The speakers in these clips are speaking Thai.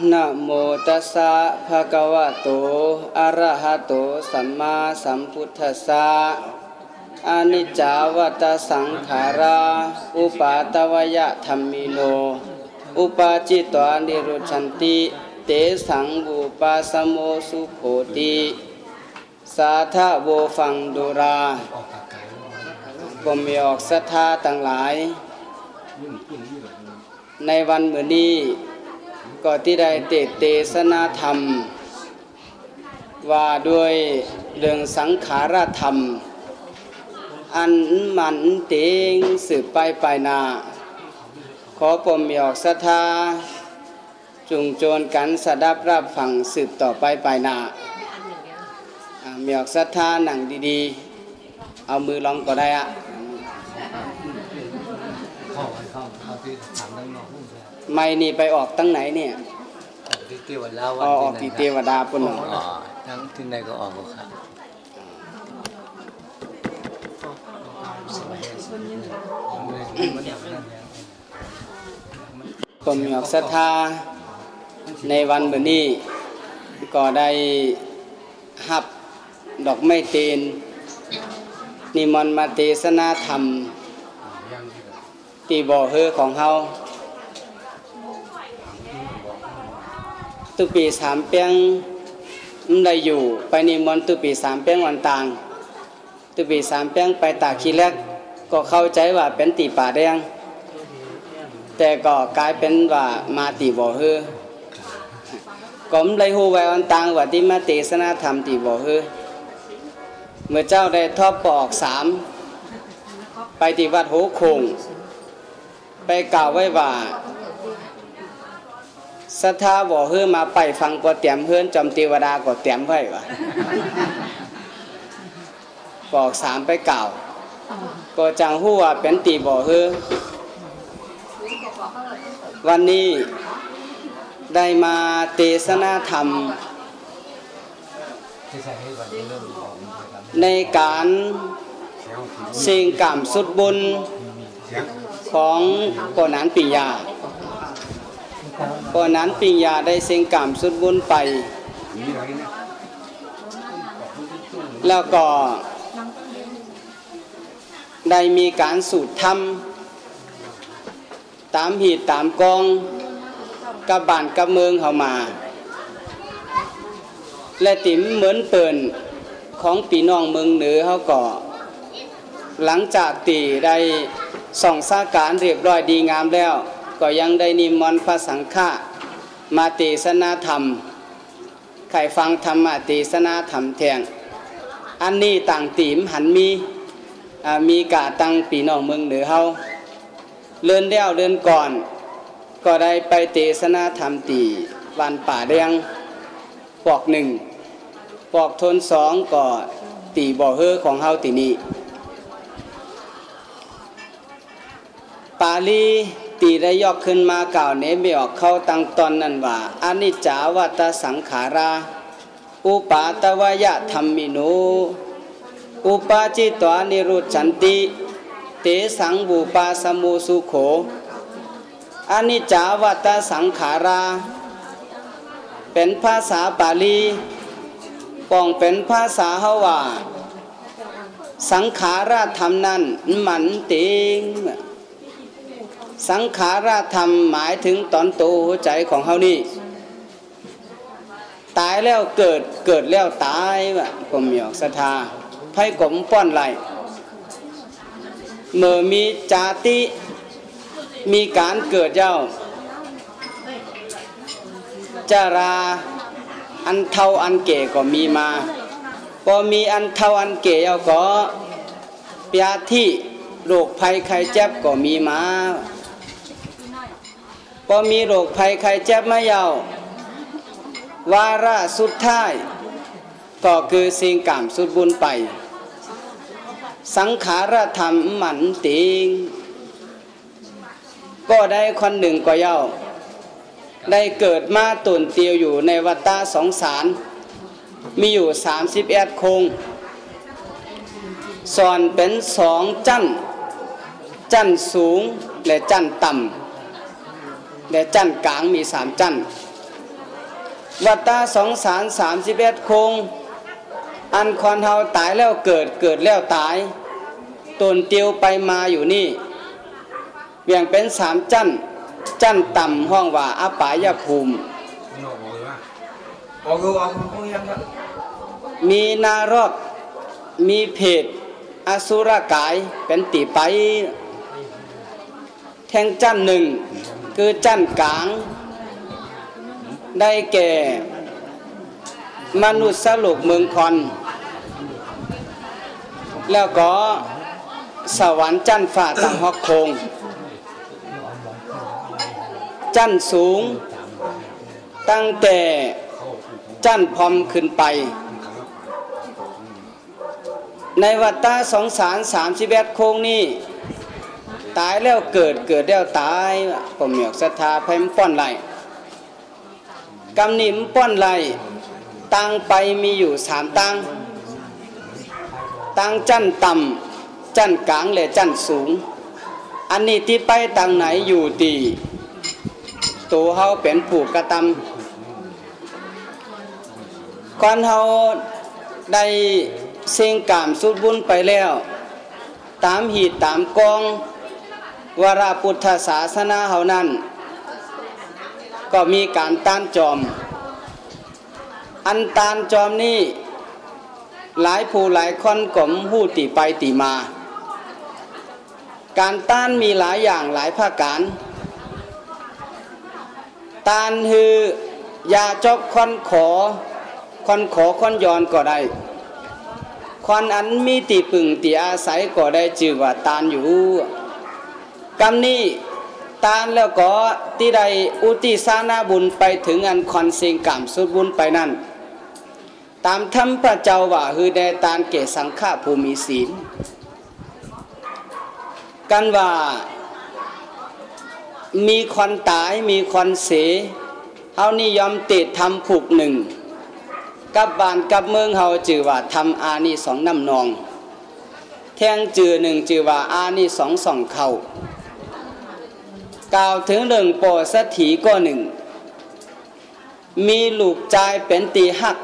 นะโมตัสสะภะคะวะโต อะระหะโต สัมมาสัมพุทธัสสะอานิจจาวัตสังขารา อุปาตวยะธรรมิโน อุปาจิตวานิรุชันติ เตสังบูปาสโมสุโขติ สาธาโวฟังดุราก็มีออกศรัทธาต่างหลาย ในวันเหมือนนี้ ก็ที่ได้เตเตสนาธรรม ว่าด้วยเรื่องสังขารธรรม อันมันเตงสืบไปไปนา ขอปมมีออกศรัทธาจุงโจรกันสดับรับฟังสืบต่อไปไปนาอ่ามีออกศรัทธาหนังดีๆ เอามือลองก็ได้อะ เข้าไปเข้าเข้าที่ถามด้านนอกนู่นเลย ไม่นี่ไปออกตั้งไหนเนี่ยออกที่เทวดาวัอ๋นอออกที่เทวดาปุ่นเหรออ๋อทั้งที่ไหนก็ออกหมดครับสบายดีมันอย่างนั้นเนี่ยผมมีออกศรัทธาในวันเหมือนนี้ ก็ได้หับดอกไม้เตนนิมนต์มาเทศนาธรรมตีบ่อเฮอของเฮา ตุปีสามเปียงมันได้อยู่ไปนิมนต์ตุปีสามเปียงวันต่าง ตุปีสามเปียงไปตากขี้แรกก็เข้าใจว่าเป็นตีป่าแดงแต่ก็กลายเป็นว่ามาตีบ่อเฮอก็มเลยฮู้ไว้วันต่างว่าที่มาเทศนาธรรมตีบ่อเฮอเมื่อเจ้าได้ทอบปอกสามไปที่วัดโหคงไปกล่าวไว้ว่า ศรัทธาบ่อเฮือมาไปฟังก็เตรียมเฮือนจอมเทวดาก็เตรียมไว้ว่าปอกสามไปกล่าวก็จังฮู้ว่าเป็นตีบ่อเฮือวันนี้ได้มาเทศนาธรรมที่ใช้ให้วันนี้เริ่มออกนะครับในการสิ่งกรรมสุดบุญของก่อนนั้นปิญญา ก่อนนั้นปิญญาได้สิ่งกรรมสุดบุญไป แล้วก็ได้มีการสูตรทำตามหีดตามกองกับบ้านกับเมืองเข้ามา และติ๋มเหมือนเปิ่นของปีน้องเมืองเหนือเขาก็ หลังจากตีได้ส่องสาการเรียบร้อยดีงามแล้ว ก็ยังได้นิมนต์พระสังฆะมาเทศนาธรรมใครฟังธรรมะเทศนาธรรมแทงอันนี้ต่างตีมหันมีมีกาตังปีน้องเมืองเหนือเฮาเลื่อนเดียวเลื่อนก่อน ก็ได้ไปเทศนาธรรมตีวันป่าแดงปอกหนึ่งปอกทนสองก็ตีบ่อเฮือของเฮาตีนี้ปาลี ตีได้ยกขึ้นมากล่าวเนไม่ออกเข้าตั้งตอนนั้นว่าอนิจจาวัตสังขารา อุปาตวยะธรรมิโนอุปาจิตวานิรุชันติ เตสังบูปาสมุสุโขอนิจจาวัตสังขารา เป็นภาษาบาลีปองเป็นภาษาฮาว่าสังขารธรรมนั้นมันติง สังขารธรรมหมายถึงตอนโตหัวใจของเฮานี่ ตายแล้วเกิดเกิดแล้วตายวะผมมีออกศรัทธาไพ่กลมป้อนไหลเมื่อมีจาติมีการเกิดเจ้าจาราอันเท่าอันเก๋ก็มีมาพอมีอันเท่าอันเก๋เอาก็ปยาที่โรคภัยไข้เจ็บก็มีมา พอมีโรคภัยไข้เจ็บมาเยาววาระสุดท้าย ก็คือสิ่งกรรมสุดบุญไป สังขารธรรมหมันติง ก็ได้คนหนึ่งก็เย้าได้เกิดมาตุนเตียวอยู่ในวัฏฏะสองสาร มีอยู่สามสิบเอ็ดคงสอนเป็นสองจันจันสูงและจันต่ำ และจันกลางมีสามจันวัตตาสองสารสามสิบเอ็ดคง อันคอนเฮาตายแล้วเกิดเกิดแล้วตายตนเตียวไปมาอยู่นี่เบี่ยงเป็นสามจั่นจั่นต่ำห้องว่าอาปายภูมิมีนารอกมีเพศอสุรกายเป็นตีไป แทงจั่นหนึ่ง คือจั่นกลาง ได้แก่ มนุษย์สลุกเมืองคอน แล้วก็สวรรค์จั่นฝ่าต่างฮอกโคง จั่นสูง ตั้งแต่จั่นพรอมขึ้นไป ในวัตตาสองสารสามสิบเอ็ดโคงนี่ ตายแล้วเกิดเกิดแล้วตายผมเหมียกศรัทธาเพิ่มป้อนไหลกำนิมป้อนไหลตังไปมีอยู่สามตังตังจั้นต่ำจั้นกลางและจั้นสูง อันนี้ที่ไปตังไหนอยู่ตีตัวเฮาเป็นผู้กระทำก่อนเฮาได้เสียงกามสุดบุญไปแล้ว ตามหีดตามกอง วราพุทธศาสนาเฮานั้น ก็มีการต้านจอม อันต้านจอมนี้หลายผู้หลายคนก็มหู้ติไปติมา การต้านมีหลายอย่างหลายภาคการต้านคือยาจกคอนขอคอนขอคอนยอนก็ได้คันอันมีตีปึงตีอาศัยก็ได้จือว่าตานอยู่ กำนี้ตานแล้วก็ที่ใดอุติสานาบุญไปถึงอันคอนเสียงกรรมสุดบุญไปนั่น ตามธรรมพระเจ้าว่าคือได้ตานเกสังฆาภูมิศีล กันว่ามีควันตายมีควันเสเฮานิยอมติดทำผูกหนึ่ง กับบ้านกับเมืองเฮาจือว่าทำอานิสองน้ำนอง แทงจือหนึ่งจือว่าอานิสองสองเข่า กล่าวถึงเรื่องโปสถีก็หนึ่ง มีลูกใจายเป็นตีหัก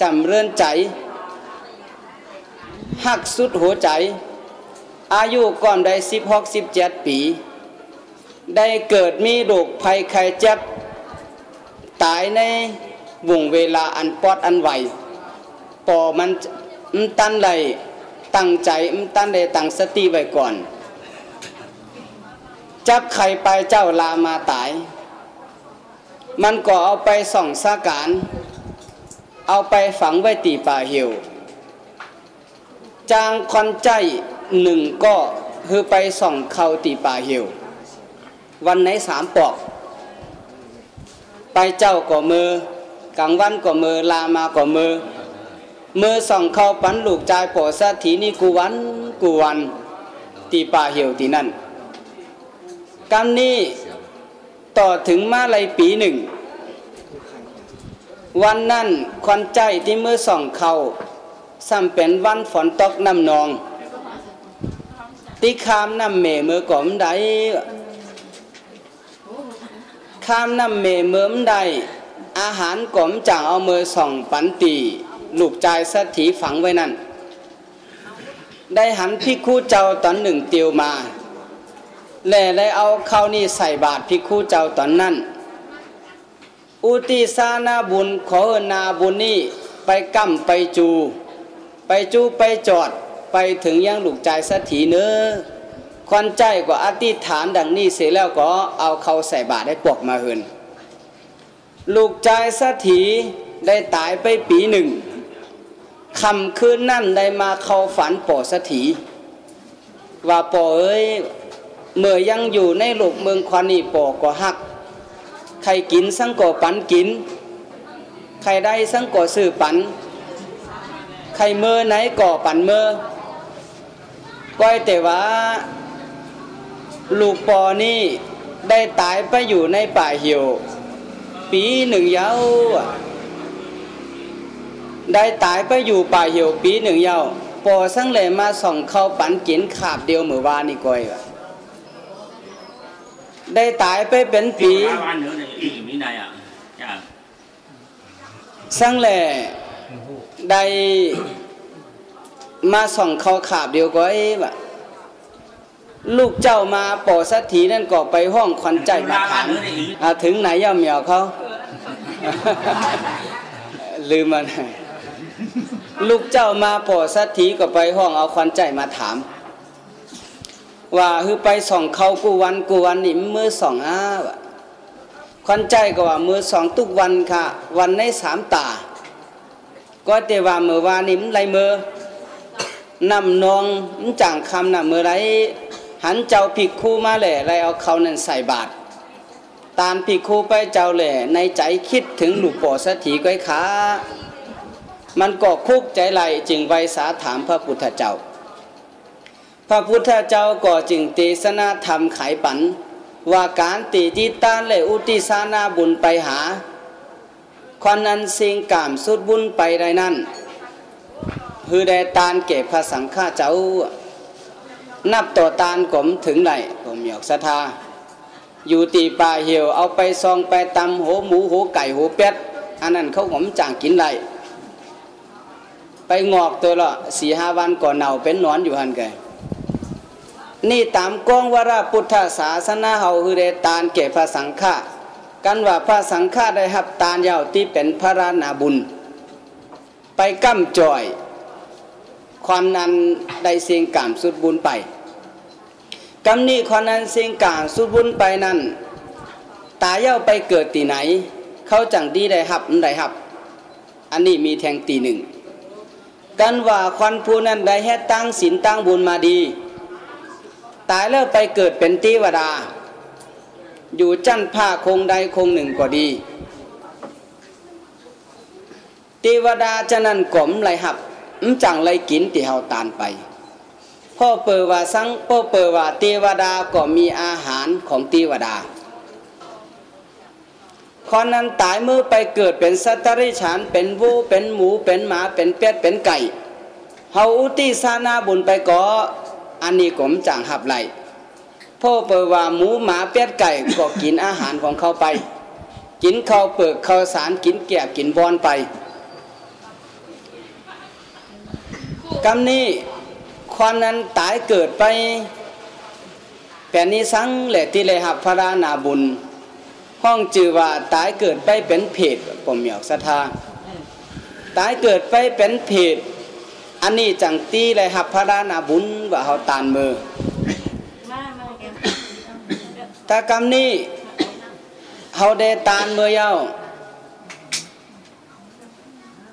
จำเรื่อนใจหักสุดหัวใจ อายุก่อนได้สิบหกสิบเจ็ดปี ได้เกิดมีโรคภัยไข้เจ็บ ตายในวงเวลาอันปอดอันไหวปอมันมันตันไหลตั้งใจมันตันได้ตั้งสติไว้ก่อน จับใครไปเจ้าลามาตาย มันก็เอาไปส่องสาการ เอาไปฝังไว้ตีป่าเหี่ยว จางคอนใจหนึ่งก็คือไปส่องเขาตีป่าเหี่ยว วันไหนสามปอก ไปเจ้าก็มือกลางวันก็มือลามาก็มือมือส่องเขาปันลูกใจปอสถีนี่กูวันกูวันตีป่าเหี่ยวตีนั่น กำนี้ต่อถึงมาลายปีหนึ่ง วันนั้นควันใจที่มือส่องเขาซ้ำเป็นวันฝนตกน้ำนองติคามน้ำเมมือก่อมใดข้ามน้ำเมเมือมใด อาหารก่อมจ่างเอามือส่องปันตีลูกใจสถีฝังไว้นั่น ได้หันพิกคู่เจ้าตอนหนึ่งเตียวมา แล่ได้เอาเข้านี่ใส่บาตรพิกคู่เจ้าตอนนั้น อุติสานาบุญขอเหินาบุญนี่ไปกำไปจู ไปจูไปจอดไปถึงยังหลูกใจายสถีเนื้อควันใจกว่าอธิษฐานดังนี้เสร็จแล้วก็เอาเขาใส่บาตรได้ปวกมาเหินลูกใจายสถีได้ตายไปปีหนึ่งคำคืนนั่นได้มาเข้าฝันปอสถีว่าปอเอ้ย เมื่อยังอยู่ในโลกเมืองควันนี่ปอก็หัก ใครกินสังก่อปันกิน ใครได้สังก่อซื้อปัน ใครเมื่อไหนก่อปันเมื่อก้อยแต่ว่า ลูกปอนี่ได้ตายไปอยู่ในป่าเหี่ยว ปีหนึ่งยาวได้ตายไปอยู่ป่าเหี่ยวปีหนึ่งยาวปอสังเลยมาส่องเข้าปันกินขาบเดียวเหมือวานนี่ก้อยว่ะ ได้ตายไปเป็นปี Phá ban nữa thì ý mỹ này ạ. Dạ. สังแหล่ได้มาส่องเขาขาบเดียวก็ไอ้บะลูกเจ้ามาปอสักทีนั่นก็ไปห้องควันใจมาถามอ่าถึงไหนย่าเหมียวเขาลืมมันลูกเจ้ามาปอสักทีก็ไปห้องเอาควันใจมาถาม ว่าคือไปส่องเขากูวันกูวันนี่มือส่องอ้าวควันใจก็ว่ามือสองทุกวันค่ะ วันในสามตา ก็แต่ว่าเมื่อวานนี้มันไรมือนำนองมันจ่างคำน่ะเมื่อไรหันเจ้าผิกคู่มาแหล่ไรเอาเขานั่นใส่บาตรตานผิกคู่ไปเจ้าแหล่ในใจคิดถึงหลูกปอสถีก้อยขามันก็คุกใจไหลจึงไวสาถามพระพุทธเจ้า พระพุทธเจ้าก็จึงเทศนาธรรมไขปัน ว่าการตีที่ต้านและอุติสานาบุญไปหาคนนั้นสิงกามสุดบุญไปได้นั่นคือได้ตานเก็บพระสังฆาเจ้า นับต่อตานกลมถึงไหนผมอยากศรัทธาอยู่ตีป่าเหี่ยวเอาไปซองไปตำโหหมูโหไก่โหเป็ดอันนั้นเขาผมจ่างกินไรไปงอกตัวละสี่ห้าวันก่อนเน่าเป็นนอนอยู่หันไก นี่ตามกองวราพุทธศาสนาเฮาคือได้ตานเก็บพระสังฆากันว่าพระสังฆาได้หับตานยาวที่เป็นพระรานาบุญ ไปกั้มจ่อย ความนั้นได้เสียงกามสุดบุญไปกำนี้ความนั้นเสียงกามสุดบุญไปนั้น ตาเย้าไปเกิดตีไหน เขาจังดีได้หับได้หับ อันนี้มีแทงตีหนึ่ง กันว่าควันผู้นั้นได้แฮตั้งศีลตั้งบุญมาดี ตายแล้วไปเกิดเป็นตีวดา อยู่จันผ้าคงใดคงหนึ่งก็ดีเทวดาจะนั่นกลมไหลหับมจังไหลกินที่เฮาตานไป พ่อเปิดว่าสังพ่อเปิดว่าเทวดาก็มีอาหารของเทวดาคนนั้นตายมือไปเกิดเป็นสัตว์ริฉานเป็นวูเป็นหมูเป็นหมาเป็นเป็ดเป็นไก่เฮาอุติสานาบุญไปก็ อันนี้กลมจังหับไหลพ่อเปิดว่าหมูหมาเป็ดไก่ก็กินอาหารของเขาไป กินข้าวเปลือกข้าวสารกินแกบกินบอนไปกำนี้ความนั้นตายเกิดไปแผ่นนี้สังแหละที่เลยหับพระรานาบุญ ห้องจือว่าตายเกิดไปเป็นเพศผมอยากศรัทธาตายเกิดไปเป็นเพศ อันนี้จังตีเลยหับพระรานาบุญว่าเขาตานมือถ้ากรรมนี้เฮาได้ตานมือเย้า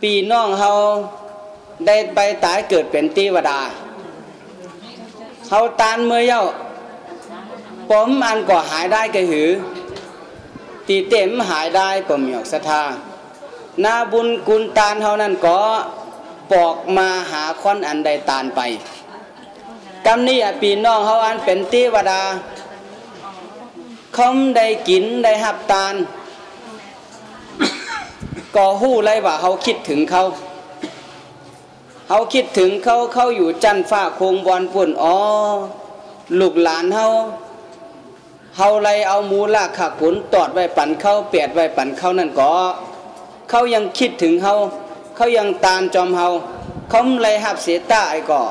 ปีน้องเฮาได้ไปตายเกิดเป็นตีวดาเฮาตานมือเย้าผมอันก็หายได้ก็หือ ตีเต็มหายได้ผมอยากศรัทธานาบุญกุลตานเฮานั่นก็ ปอกมาหาคนอันใดตานไปกำนี้ปีน้องเฮาอันเป็นตีวดาคมได้กินได้หับตานก็หู้ไรว่าเขาคิดถึงเขาเขาคิดถึงเขาเขาอยู่จันฟ้าคงบอลปุ่นอ๋อลูกหลานเขาเขาไรเอามูลากขักขุนตอดไว้ปั่นเขาเปียดไว้ปั่นเขานั่นก็เขายังคิดถึงเขา เขายังตานจอมเขาเขาไรหับเสียตาไอ้ก็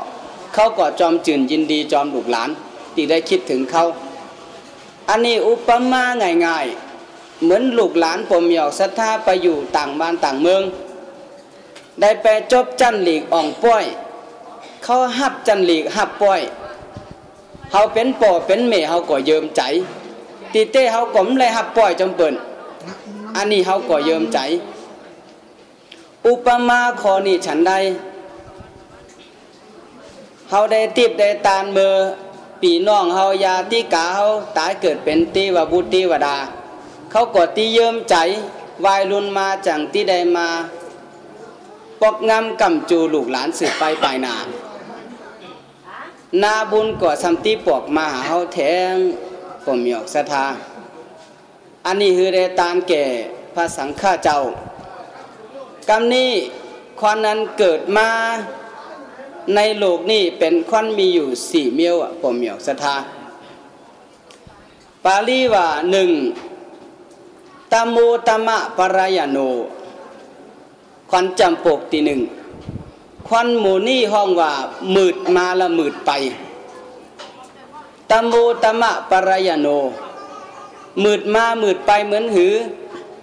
เขาก็จอมจื่นยินดีจอมลูกหลานที่ได้คิดถึงเขาอันนี้อุปมาง่ายๆเหมือนลูกหลานผมอยากศรัทธาไปอยู่ต่างบ้านต่างเมือง ได้ไปจบจันหลีกอ่องป้อยเขาหับจันหลีกหับป้อยเฮาเป็นป่อเป็นเมเฮาก็เยิมใจตีเต้เฮาก็มเลยหับป้อยจำเปิ่นอันนี้เฮาก็เยิมใจ อุปมาขอนี่ฉันใดเฮาได้ติบได้ตานเมือปีน้องเฮายาติกาเฮาตายเกิดเป็นตีวบุตรีวดา เขาก็ตีเยิมใจวายรุนมาจังที่ใดมาปอกงำกำจูลูกหลานสืบไปปลายนานาบุญก็สัมติปอกมาหาเฮาแทงผมมีออกศรัทธาอันนี้คือได้ตานแก่พระสังฆาเจ้า กรรมนี้ความนั้นเกิดมาในโลกนี้เป็นควันมีอยู่สี่เมียวอะผมเมีออกศรัทธาปาลีว่าหนึ่งตโมตมะปรายโน ควันจำปกตีหนึ่งควันหมูนี่ห้องว่ามืดมาละมืดไปตัมโมตมะปรายโน มืดมามืดไปเหมือนหือ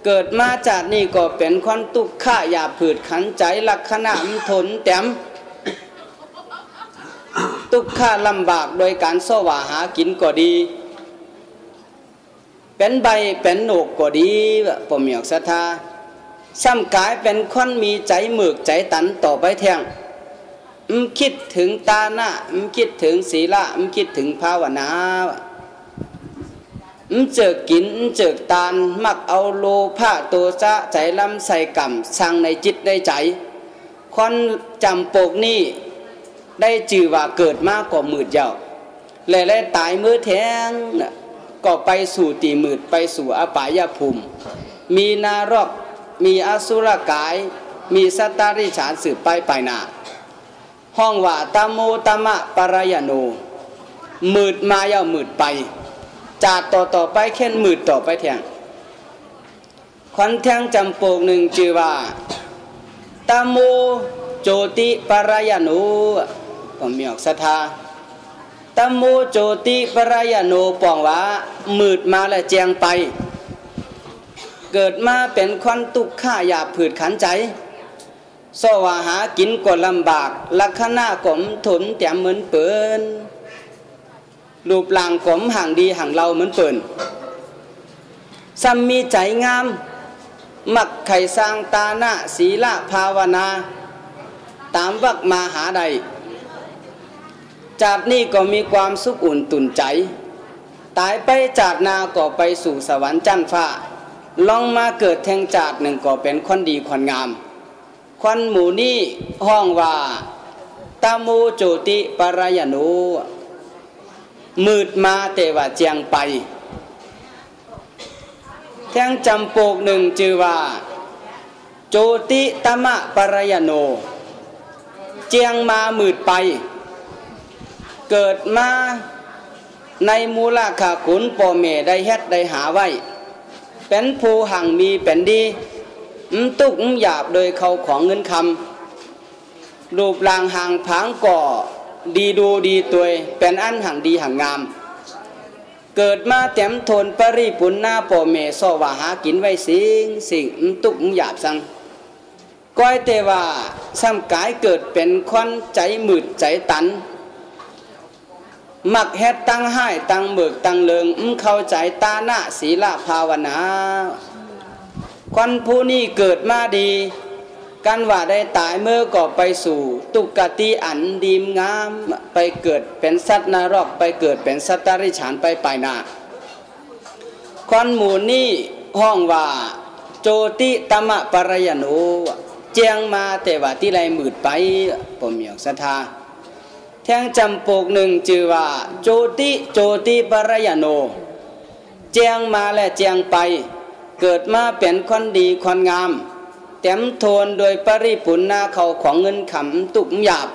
เกิดมาจากนี่ก็เป็นควันตุกข้าอย่าผืดขันใจลักษณะมทนแต้มตุกข้าลำบากโดยการสว่าหากินก็ดี เป็นใบเป็นโหนกก็ดีปมหยอกศรัทธาซ้ำกายเป็นคนมีใจหมึกใจตันต่อไปแทงมคิดถึงตาหน้ามคิดถึงศีละมคิดถึงภาวนา มเจอกินเจอตานมักเอาโลภะตัวจะใจลำใส่กรรมสั่งในจิตในใจคนจำปกนี่ได้จือว่าเกิดมากกว่ามืดยาวและและตายมือแทงก็ไปสู่ตีมืดไปสู่อปายภูมิ มีนารก มีอสุรกาย มีสตาริฉานสืบไปไปนาห้องว่าตามโมตมะปรายโนมืดมาเย่ามืดไป จากต่อต่อไปแค่มืดต่อไปแทงควันแทงจำโปกหนึ่งจือว่าตามโมโจติปรายโนผมมีออกศรัทธาตามโมโจติปรายโนปองว่ามืดมาและแจงไป เกิดมาเป็นควันตุกข้าอยาผืดขันใจสวาหากินก็ลำบากลักษณะกลมทนแต้มเหมือนเปิน รูปร่างกลมห่างดีห่างเราเหมือนเปินซ้ำมีใจงาม มักไข่สร้างตาหน้าศีละภาวนา ตามวักมาหาใด จากนี้ก็มีความสุขอุ่นตุนใจ ตายไปจากนาก็ไปสู่สวรรค์จันฟ้า ลองมาเกิดแทงจาดหนึ่งก็เป็นคนดีคนงาม ควันหมูนี่ห้องว่าตามูโจติปรายโน มืดมาแต่ว่าเจียงไปแทงจำโปกหนึ่งจือว่า โจติตมะปรายโน เจียงมามืดไป เกิดมาในมูลค่าขุนปอเมได้เฮ็ดได้หาไว้ เป็นผู้หังมีเป็นดีมตุกมหยาบโดยเขาของเงินคำรูปร่างห่างผางก่อ ดีดูดีตัวเป็นอันหังดีหังงาม เกิดมาเต็มทนปริปุนหน้าปอเมสวาหากินไว้สิงสิ่งมตุกหยาบสังก้อยเตว่าซ้ำกายเกิดเป็นควันใจมืดใจตัน มักเฮ็ดตั้งให้ตั้งเบิกตั้งเลิงอืมเข้าใจตาหน้าศีลภาวนาควันผู้นี้เกิดมาดี กันว่าได้ตายเมื่อก็ไปสู่ ตุกติอันดีมงามไปเกิดเป็นสัตว์นรกไปเกิดเป็นสัตว์ตริฉานไปไปนาคนหมูนี้ห้องว่า โจติตมะปรยโนเจียงมาแต่ว่าที่ไรมืดไปผมอยากศรัทธาแท่งจำปกหนึ่งจือว่า โจติโจติปรยโนเจียงมาและเจียงไป เกิดมาเป็นคนดีคนงาม เต็มโทนโดยปริปุณนาเขาของเงินขำตุกหยาบ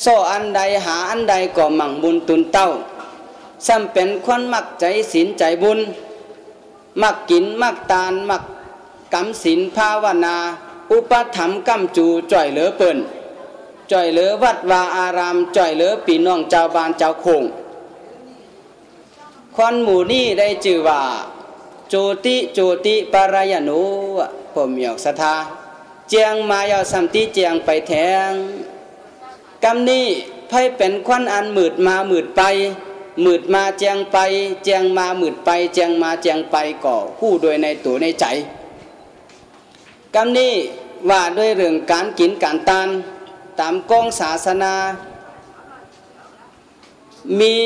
โซอันใดหาอันใดก็มั่งบุญตุนเต้าซ้ำเป็นควันมักใจศีลใจบุญ มักกินมักตานมักกำศีลภาวนา อุปธรรมกำจูจ่อยเหลือเปิ่นจ่อยเหลือวัดวาอารามจ่อยเหลือปีน้องเจ้าบานเจ้าคงคอนหมู่นี่ได้จือว่า โจติโจติปารายโนผมอยากศรัทธาเจียงมายาสัมติเจียงไปแทงกำนี้ไพ่เป็นควันอันหมืดมาหมืดไปหมืดมาเจียงไปเจียงมาหมืดไปเจียงมาเจียงไปก่อคู่โดยในตัวในใจกำนี้ว่าด้วยเรื่องการกินการตานตามกองศาสนา มี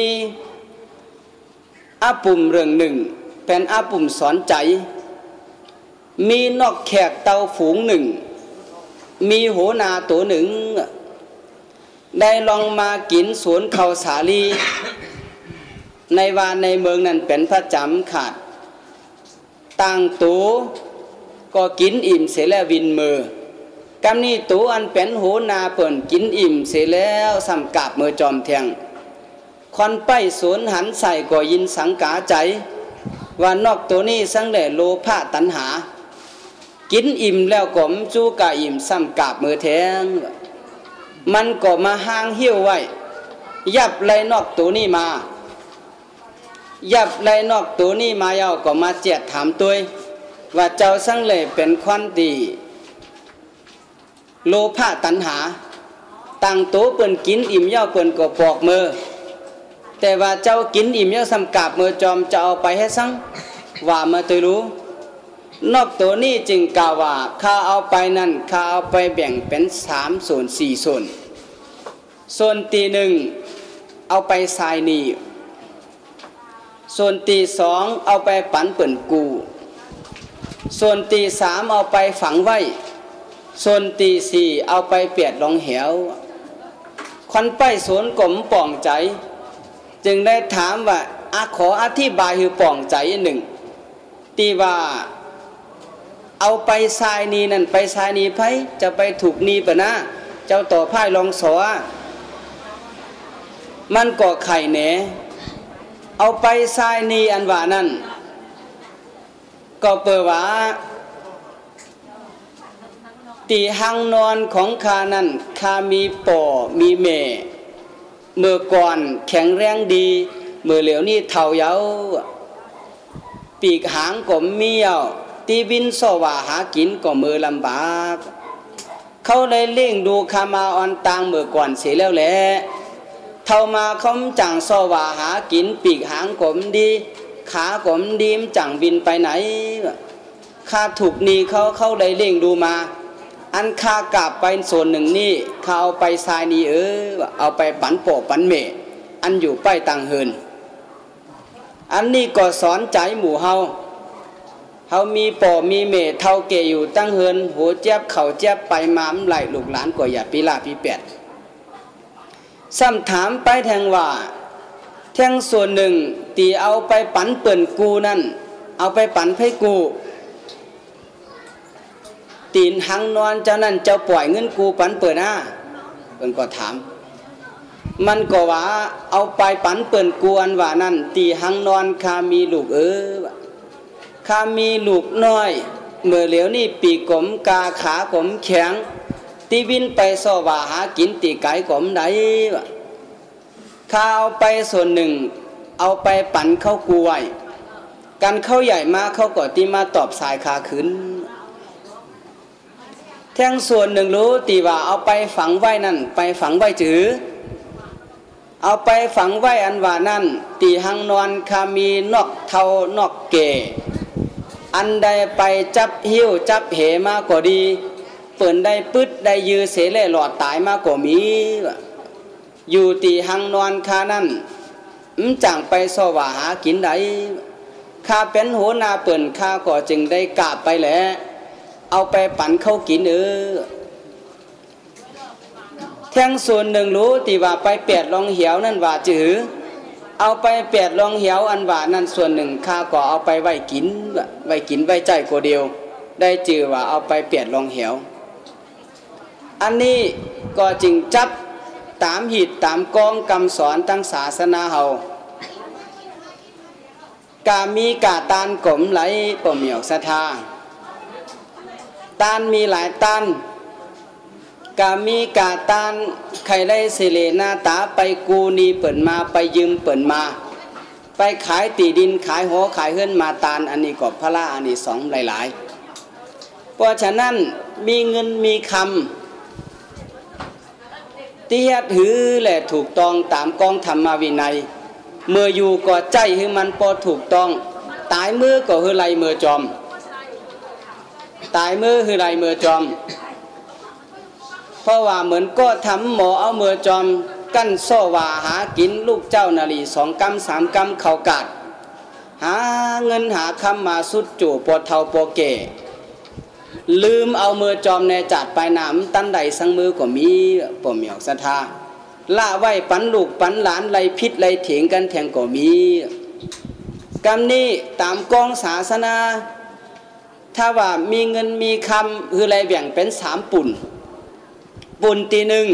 อาปุ่มเรื่องหนึ่ง เป็นอาปุ่มสอนใจ มีนอกแขกเตาฝูงหนึ่ง มีโหนาตัวหนึ่ง ได้ลองมากินสวนเขาสาลี ในวานในเมืองนั้นเป็นพระจำขาดต่างตัวก็กินอิ่มเสียแล้ววินมือกำนี้ตัวอันเป็นโหนาเปิ่นกินอิ่มเสียแล้วสำกาบเมื่อจอมเทียงคอนไปสวนหันใส่ก็ยินสังกาใจ ว่านอกตัวนี้สังเดโลภะตัณหา กินอิ่มแล้วกมจูกะอิ่มซ้ำกาบมือแทงมันก็มาห้างเหิ้ยวไว้ ยับไรนอกตัวนี้มา ยับไรนอกตัวนี้มาเยาก็มาเจียดถามตัวว่าเจ้าสังเลยเป็นควันดีโลภะตัณหา ตั้งโตเปิ้นกินอิ่มเย่าเปิ้นก็ปอกมือ แต่ว่าเจ้ากินอิ่มเย่าสำกาบมือจอมจะเอาไปให้สังว่ามาตัวรู้ นอกตัวนี้จึงกล่าวว่าข้าเอาไปนั่นข้าเอาไปแบ่งเป็นสามส่วนสี่ส่วนส่วนตีหนึ่งเอาไปทรายนีส่วนตีสองเอาไปปันเปิ่นกู ส่วนตีสามเอาไปฝังไว้ ส่วนตีสี่เอาไปเปียดลงเหวควันไปสวนกลมป่องใจ จึงได้ถามว่าอาขออธิบายคือป่องใจหนึ่งตีว่าเอาไปทรายนีนั่นไปทรายนีไพจะไปถูกนีปะนะ เจ้าต่อพ่ายลองสอมันก่อไข่แหนเอาไปทรายนีอันว่านั่นก็เปิดว่าตีหังนอนของคานั้นคามีป่อมีเม เมื่อก่อนแข็งแรงดี เมื่อเหลียวนี่เท่าเยาปีกหางก็มีเยาตีบินสว่าหากินก็มือลำบาก เขาเลยเล่งดูคามาออนตางเมื่อก่อนเสียแล้วแหละเท่ามาเขาจังสว่าหากิน ปีกหางกลมดี ขากลมดีมจังบินไปไหนข้าถูกนีเขาเขาเลยเล่งดูมา อันข้ากลับไปส่วนหนึ่งนี่ ขาเอาไปทรายนี่เออเอาไปปันโปปันเมอันอยู่ป้ายตังเฮินอันนี้ก็สอนใจหมู่เฮาเฮามีป่อมีเมเท่าเกอยู่ตั้งเฮินหัวเจ็บเข่าเจ็บไปมามไหลลูกหลานก็อย่าปีลาปีแปดซ้ำถามไปแทงว่า แทงส่วนหนึ่งตีเอาไปปันเปิ่นกูนั่น เอาไปปันให้กู ตีนหังนอนเจ้านั่นเจ้าปล่อยเงินกูปันเปิดนะเปิ่นก็ถาม มันก็ว่าเอาไปปันเปิ่นกวนว่านั่น ตีหังนอนคามีลูกเออข้ามีลูกน้อยเมื่อเหลียวนี่ปีกลมกาขากลมแข็งตีวินไปสว่าหากินตีไก่กลมไดข้าเอาไปส่วนหนึ่ง เอาไปปั่นเข้ากล้วย กันเข้าใหญ่มาเข้าก่อตีมาตอบสายคาขืน แท่งส่วนหนึ่งรู้ตีว่าเอาไปฝังไว้นั่น ไปฝังไว้จือ เอาไปฝังไว้อันว่านั่น ตีหังนอนคามีนอกเทานอกเก อันใดไปจับหิ้วจับเหมาก็ดี เปิ่นได้ปึดได้ยือเสเล่หลอดตายมาก็มี อยู่ตีหังนอนคานั่นมจังไปสว่าหากินไดข้าเป็นหัวนาเปิ่นข้าก็จึงได้กาบไปแหละ เอาไปปั่นเข้ากินเออแท่งส่วนหนึ่งรู้ตีว่าไปเปียดลองเหี่ยวนั่นว่าจือเอาไปเปียดลองเหี่ยวอันว่านั่นส่วนหนึ่งข้าก็เอาไปไหว้กินไหว้กินไหวใจก็เดียว ได้จือว่าเอาไปเปียดลองเหี่ยว อันนี้ก็จึงจับตามหิดตามกองกำสอนตั้งศาสนาเฮากามีกาตานกลมไหลปมเหมียวสะทา ตานมีหลายตานกามีกาตานใครได้สิเลนาตาไปกูนีเปิดมาไปยืมเปิดมา ไปขายตีดินขายหัวขายเฮือนมาตานอันนี้ก็พระละอันนี้สองหลายๆ เพราะฉะนั้นมีเงินมีคำเตี้ยถือแหละถูกต้องตามกองธรรมวินัย เมื่ออยู่ก็ใจให้มันพอถูกต้อง ตายมือก็คือไรมือจอม ตายมือคือไรมือจอม เพราะว่าเหมือนก็ทำหมอเอามือจอม กั้นโซว่าหากินลูกเจ้านาลีสองกำสามกำเขากาดหาเงินหาคำมาสุดจู่ปวดเท่าปวเกลืมเอามือจอมในจัดไปหนามตั้นใดสังมือก็มีปมเหมียวสะทาล่าไว้ปันลูกปันหลานไรพิษไรเถียงกันแทงก็มีกรรมนี้ตามกองศาสนา ถ้าว่ามีเงินมีคำคืออะไรแบ่งเป็นสามปุ่น ปุ่นตีหนึ่ง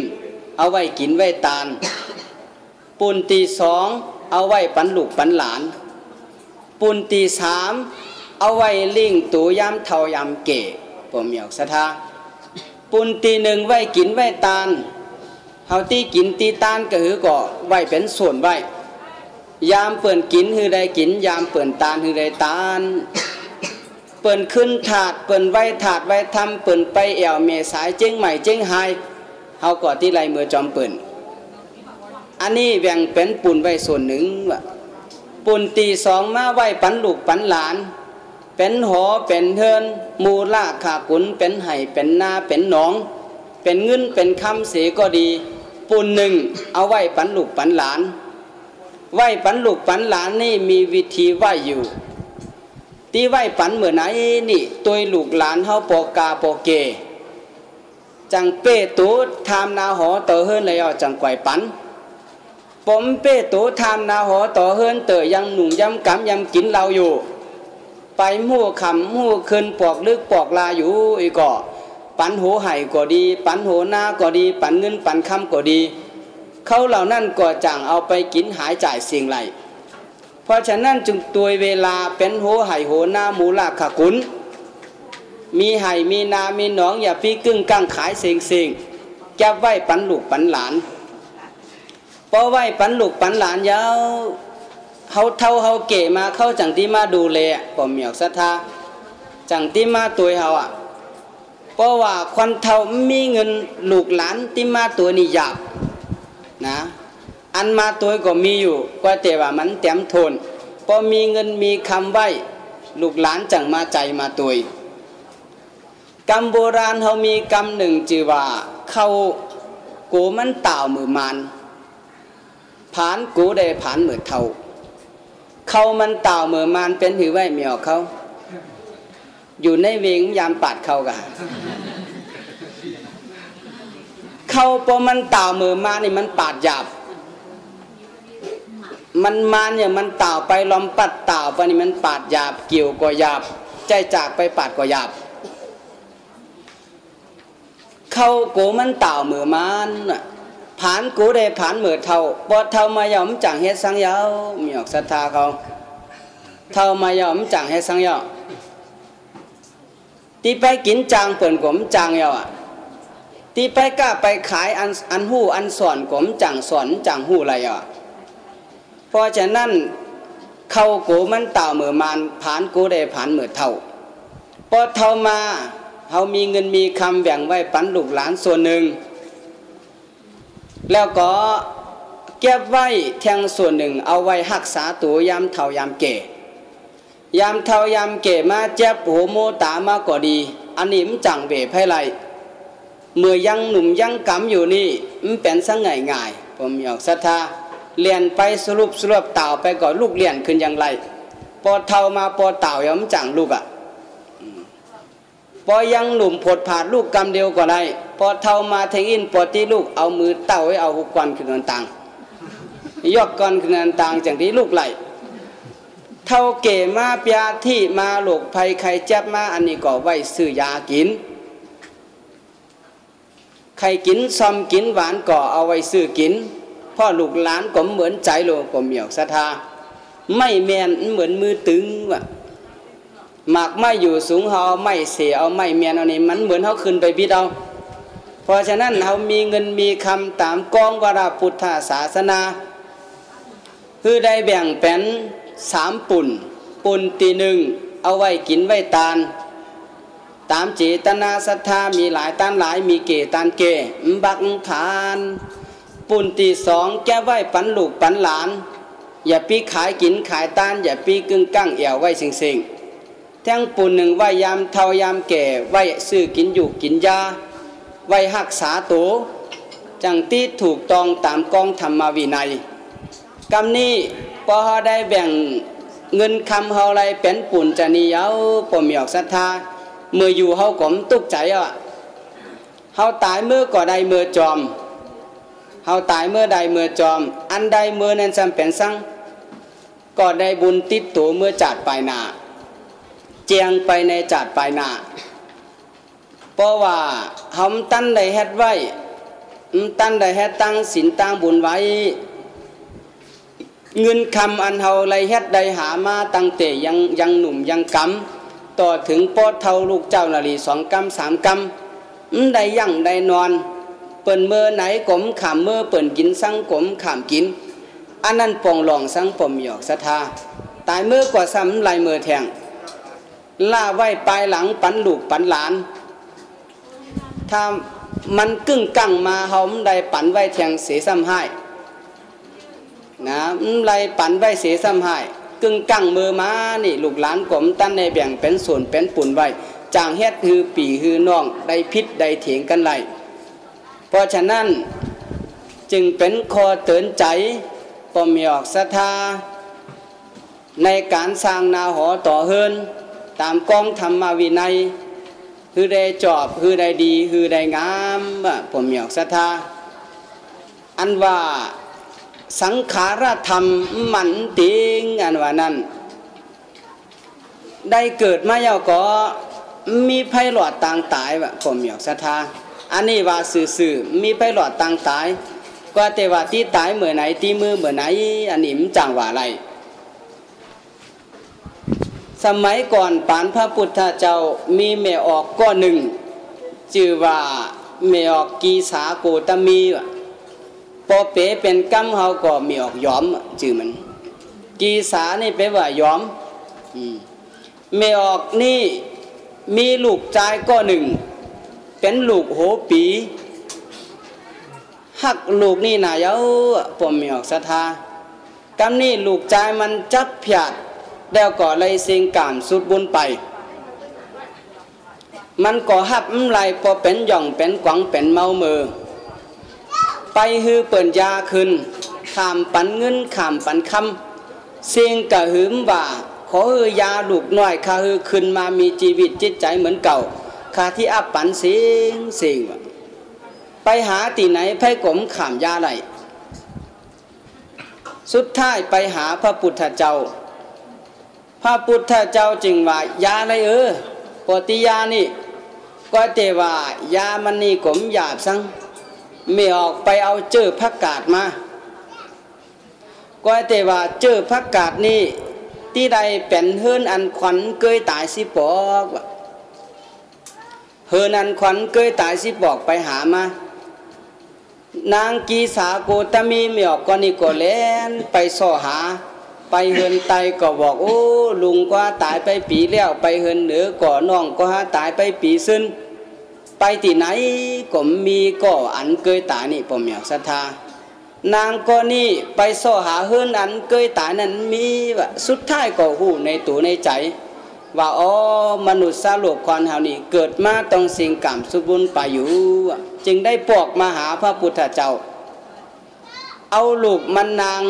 เอาไว้กินไว้ตาลปุ่นตีสองเอาไว้ปันลูกปันหลาน ปุ่นตีสามเอาไว้ลิงตัวยามเทายามเก๋ปมเหมียวสะทาปุ่นตีหนึ่งไว้กินไว้ตานเฮาตีกินตีตานก็คือก็ไว้เป็นส่วนไว้ยามเปิ่นกินคือได้กิน ยามเปิ่นตานคือได้ตาน เปิ่นขึ้นถาดเปิ่นไว้ถาดไว้ทำเปิ่นไปแอวเมสายเจ้งใหม่เจ้งหายเฮาก็ที่ไรเมือจอมเปิ่นอันนี้แบ่งเป็นปุ่นไว้ส่วนหนึ่งว่าปุ่นตีสองมาไว้ปันลูกปันหลาน เป็นหอเป็นเฮินมูลาขากุนเป็นไห่เป็นนาเป็นหนอง เป็นเงินเป็นคำเสียก็ดี ปุ่นหนึ่งเอาไว้ปันลูกปันหลานไหวปันลูกปันหลานนี่มีวิธีไหวอยู่ ที่ไหวปันเหมือนไหนนี่ตัวลูกหลานเฮาปอกาปอเก จังเป้ตูทามนาหอต่อเฮินเลยอ่อจังไกวปันผมเป้ตูทามนาหอต่อเฮินเตอยังหนุ่มยำกำยำกินเราอยู่ ไปมู่คำมู่คืนปอกลึกปอกลาอยู่อีก่อปันหัวไห่ก็ดี ปันหัวหน้าก็ดี ปันเงินปันคำก็ดี เขาเหล่านั้นก็จังเอาไปกินหายจ่ายสิ่งไร ราะฉะนั้นจึงตัวเวลาเป็นโหไห่โหหน้ามูลาขกุนมีไห่มีนา มีหนองอย่าพี่กึ่งกั้งขายเสียงเสียงแก็บไว้ปันลูกปันหลานพอไหวปันลูกปันหลานยาวเขาเท่าเขาเก๋มาเข้าจังที่มาดูแลก็เมียวศรัทธาจังที่มาตัวเขาอะเพราะว่าคนเท่ามีเงินลูกหลานที่มาตัวนี่หยาบนะ อันมาตัวก็มีอยู่ก็แต่ว่ามันเต็มทนพอมีเงินมีคำไว้ลูกหลานจังมาใจมาตัวกรรมโบราณเขามีกรรมหนึ่งจือว่าเขากูมันต่ามือมันผ่านกูได้ผ่านมือเท่าเขามันต่ามือมันเป็นหือไว้เมียวเขา อยู่ในเวงยามปัดเขากะเข้าพอมันต่ามือมานี่มันปาดหยาบ มันมาเนี่ยมันต่าไปลอมปัดต่าไปนี่มันปาดหยาบเกี่ยวก็หยาบ ใจจากไปปาดก็หยาบ เข้าโกมันต่ามือมันผ่านกูได้ผ่านมือเท่าปอเท่ามายอมจังเฮ็ดสังยาวมีออกศรัทธาเขาเท่ามายอมจังเฮ็ดสังยาวที่ไปกินจางเปิ่นกลมจางยาวอะที่ไปกล้าไปขายอันอันหู้อันสอนกมจังสอนจังหู้อะไรอะ เพราะฉะนั้นเข้ากูมันเต่าเหมือมันผ่านกูได้ผ่านเหมือเท่าพอเท่ามาเขามีเงินมีคำแบ่งไว้ปันลูกหลานส่วนหนึ่ง แล้วก็เก็บไว้แทงส่วนหนึ่ง เอาไว้หักษาตัวยามเท่ายามเก่ยามเท่ายามเก่มาเจ็บหัวโมตามาก็ดีอันนี้มันจังเบไพ่ไรเมื่อยังหนุ่มยังกำอยู่นี่มันเป็นสังไงง่ายผมอยากศรัทธา เรียนไปสรุปสรุปเต่าไปก่อนลูกเรียนขึ้นอย่างไรพอเท่ามาพอเต่ายอมจังลูกอะพอยังหนุ่มผดผาดลูกกำเดียวก็ได้พอเท่ามาเทงอินปอที่ลูกเอามือเต่าไว้เอาหุกกอนขึ้นนต่างยกกอนขึ้นนต่างจังที่ลูกไหลเท่าเก๋มาเปียที่มาหลกภัยใครเจ็บมาอันนี้ก็ไว้ซื้อยากินใครกินซอมกินหวานก่อเอาไว้ซื้อกิน พ่อลูกหลานก็เหมือนใจโลก็เหมียวศรัทธาไม่แมนเหมือนมือตึงว่ะหมากไม่อยู่สูงเฮาไม่เสียเอาไม่แมนเอานี่มันเหมือนเขาขึ้นไปพิดเอาเพราะฉะนั้นเขามีเงินมีคำตามกองวราพุทธศาสนา คือได้แบ่งเป็นสามปุ่น ปุ่นตีหนึ่งเอาไว้กินไว้ตาน ตามเจตนาศรัทธามีหลายตันหลายมีเกตันเกบักฐาน ปุ่นตีสองแก้ไว้ปันลูกปันหลาน อย่าปีขายกินขายต้าน อย่าปีกึ่งกั้งเอี่ยวไว้สิงสิงทั้งปุ่นหนึ่งไว้ยามเทายามแก่ไว้ซื้อกินอยู่กินยาไว้หักษาตัวจังที่ถูกต้องตามกองธรรมวินัยกำนี้พอได้แบ่งเงินคำเฮาไรเป็นปุ่นจะนีเยาปมหยอกศรัทธาเมื่ออยู่เฮาก็มตุกใจอะเฮาตายเมื่อก็ไดเมื่อจอม เฮาตายเมื่อใดเมื่อจอม อันใดเมื่อนั้นจำเป็นสั่งก็ได้บุญติดตัวเมื่อจัดไปนาเจียงไปในจัดไปนาเพราะว่าเฮาตั้นได้เฮ็ดไว้ตั้นได้เฮ็ดตั้งศีลตั้งบุญไว้ เงินคำอันเฮาไรเฮ็ดได้หามาตั้งแต่ยังยังหนุ่มยังกำต่อถึงปอเท่าลูกเจ้านาลีสองกำสามกำได้ยั่งได้นอน เปิ่นเมื่อไหนกลมขามเมื่อเปิ่นกินสังกลมขามกิน อันนั้นปองหลองสังปมหยอกสทาตายเมื่อกว่าซ้ำลายเมือแทงล่าไว้ปลายหลังปันลูกปันหลาน ถ้ามันกึ่งกังมาเฮาได้ปันไว้แทงเสียซ้ำให้นะไรปันไว้เสียซ้ำให้กึ่งกังมือมานี่ลูกหลานกลมตั้นในแบ่งเป็นส่วนเป็นปุ่นไว้จางเฮ็ดคือปีคือน้องได้พิษได้เถียงกันไร เพราะฉะนั้นจึงเป็นคอเตือนใจปมีออกศรัทธา ในการสร้างนาหอต่อเฮินตามกองธรรมวินัย คือได้จอบคือได้ดี คือได้งามผมมีออกศรัทธา อันว่าสังขารธรรมมันติงอันว่านั้น ได้เกิดมาเยาก็มีไพ่หลอดต่างตายว่ะผมอยากศรัทธา อันนี้ว่าสื่อๆมีไพ่หลอดต่างตายก็แต่ว่าที่ตายเมื่อไหนที่มือเมื่อไหนอันนี้มันจังว่าอะไร สมัยก่อนปานพระพุทธเจ้ามีแม่ออกก็หนึ่งชื่อว่าแม่ออกกีสาโกตมีวะพอเป๋เป็นกำเฮาก็มีออกยอมชื่อมัน กีสานี่แปลว่ายอมไม่ออกนี่มีลูกชายก็หนึ่ง เป็นลูกโหปีหักลูกนี่นายเอาผมมีออกศรัทธากำนี่ลูกชายมันจับผยาดแล้วก็เลยเสียงกามสุดบุญไป มันก็หับไรพอเป็นหย่องเป็นกวังเป็นเมาเมือ ไปฮือเปิ่นยาขึ้นขามปันเงินขามปันคำเสียงกะหืมว่าขอฮือยาลูกน้อยข้าฮือขึ้นมามีชีวิตจิตใจเหมือนเก่า ข้าที่อับปันสียงสียงไปหาตีไหนไพ่กลมขามยาไหลสุดท้ายไปหาพระพุทธเจ้า พระพุทธเจ้าจึงว่ายาไรเออปฏิยานี่ ก็เตว่ายามันนี่กลมหยาบสังไม่ออกไปเอาเจอพักกาดมาก็แต่ว่าเจอพักกาดนี่ที่ใดเป็นเฮือนอันขวัญเกยตายสิปอก เฮือนอันขวัญเกยตายสิปอกไปหามานางกีสาโกตมีไม่ออกก็นี่ก็แล่นไปซ่อหา ไปเฮือนไตก็บอกโอ้ลุงก็ตายไปปีแล้ว ไปเฮือนเหนือก่อน้องก็หาตายไปปีซึนไปที่ไหนก็มีก็อันเกยตายนี่ผมอยากศรัทธานางก็นี่ไปซ่อหาเฮือนอันเกยตายนั้นมีสุดท้ายก็หูในตัวในใจ ว่าอ๋อมนุษย์สาโลกควานเฮานี่เกิดมาต้องสิ่งกรรมสุบุญไปอยู่จึงได้ปอกมาหาพระพุทธเจ้า เอาลูกมันนาง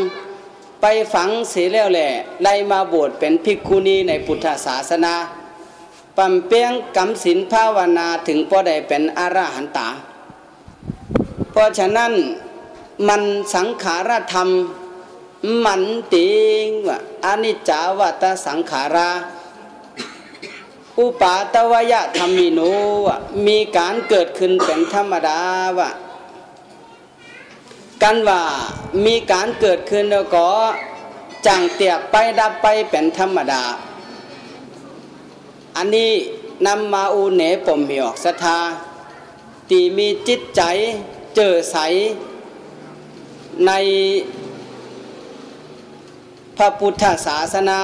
ไปฝังเสียแล้วแหละได้มาบวชเป็นภิกขุณีในพุทธศาสนาปั่มเปียงกำศีลภาวนาถึงพอได้เป็นอรหันตา เพราะฉะนั้นมันสังขารธรรมมันติงว่าอนิจจาวัตสังขารา อุปาตวยะธรรมิโนว่ามีการเกิดขึ้นเป็นธรรมดาว่ากันว่ามีการเกิดขึ้นแล้วก็จังเตียกไปดับไปเป็นธรรมดา อันนี้นำมาอูเนปมมีออกศรัทธาตีมีจิตใจเจอใสในพระพุทธศาสนา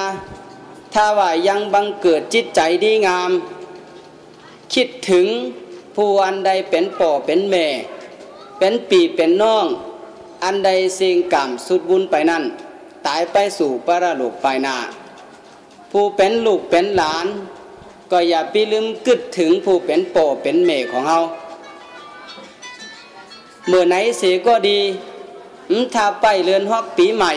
ถ้าว่ายังบังเกิดจิตใจดีงาม คิดถึงผู้อันใดเป็นป่อเป็นแม่ เป็นปีเป็นน้อง อันใดสียงกรรมสุดบุญไปนั่น ตายไปสู่ปรโลกไปนาผู้เป็นลูกเป็นหลาน ก็อย่าไปลืมกึดถึงผู้เป็นโปเป็นเมของเฮาเมื่อไหนเสียก็ดีถ้าไปเรือนฮอกปีใหม่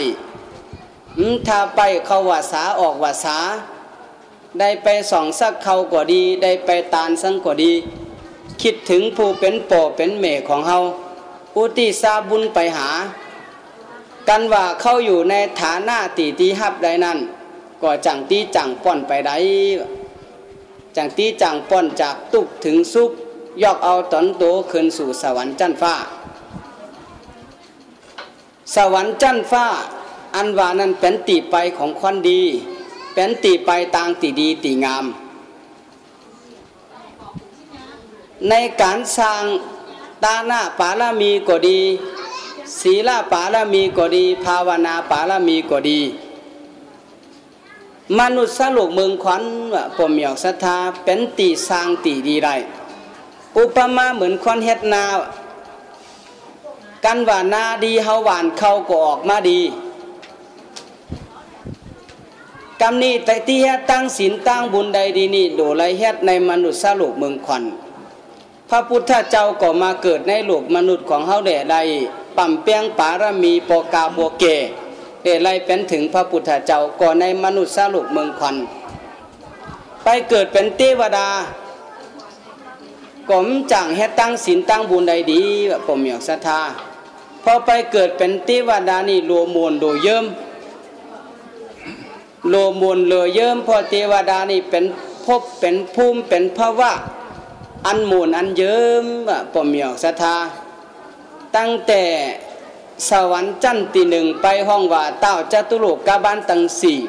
ถ้าไปเข้าวาสาออกวาสา ได้ไปสองสักเขาก็ดี ได้ไปตานสังก็ดี คิดถึงผู้เป็นโปเป็นเมของเฮาอุติซาบุญไปหา กันว่าเข้าอยู่ในฐานะตีตีฮับใดนั้น ก็จังตีจังป้อนไปได้จังตีจังป้อนจากตุกถึงซุกยอกเอาตอนโตขึ้นสู่สวรรค์จันฟ้า สวรรค์จันฟ้า อันว่านั้นเป็นตีไปของควันดี เป็นตีไปต่างตีดีตีงาม ในการสร้างตาหน้าปาลามีก็ดี ศีลปาลามีก็ดี ภาวนาปาลามีก็ดี มนุษย์สลุกเมืองขวัญปมหยอกศรัทธาเป็นตีสร้างตีดีไรอุปมาเหมือนควันเฮ็ดนา กันว่านาดีเฮาหวานเข้าก็ออกมาดี กำนี้แต่ที่เฮ็ดตั้งศีลตั้งบุญใดดีนี่โดไรเฮ็ดในมนุษย์สลุกเมืองขวัญพระพุทธเจ้าก็มาเกิดในโลกมนุษย์ของเฮาแด่ใดปั่มเปียงปารมีปกาโบเกเดไรเป็นถึงพระพุทธเจ้าก่อในมนุษย์สลุกเมืองขวัญไปเกิดเป็นเทวดากมจังเฮ็ดตั้งศีลตั้งบุญใดดีผมอยากศรัทธาพอไปเกิดเป็นเทวดานี่รวมมวลโดยเยิ่ม โลมูลเลยเยิ่มพอเทวดานี่เป็นภพเป็นภูมิเป็นภาวะ อันมูลอันเยิ้มปมอยากศรัทธาตั้งแต่สวรรค์จันตีหนึ่งไปห้องว่าเต้าจตุโลกกาบานตังสี่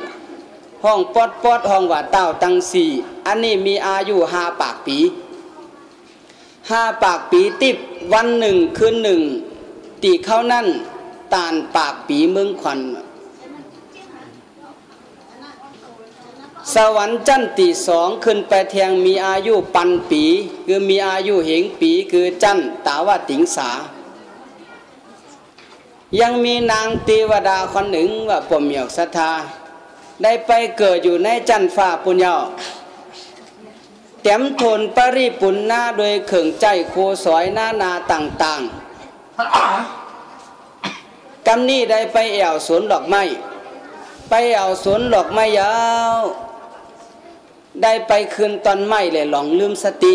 ห้องปอดปอดห้องว่าเต้าตังสี่อันนี้มีอายุห้าปากปีห้าปากปีติบวันหนึ่งคืนหนึ่งตีเข้านั่นตานปากปีเมืองควัน สวรรค์จันตีสองขึ้นไปแทงมีอายุปันปี คือมีอายุเหงปีคือจันตาว่าติงสา ยังมีนางเทวดาคนหนึ่งว่าปมเหยวศรัทธา ได้ไปเกิดอยู่ในจันฟ้าปุญญาเต็มทนปริปุนหน้าโดยเข่งใจโคสอยหน้านาต่างๆกำนี้ได้ไปแอวสวนดอกไม้ไปแอวสวนดอกไม้ยาว ได้ไปคืนตอนไม้เลยหลงลืมสติ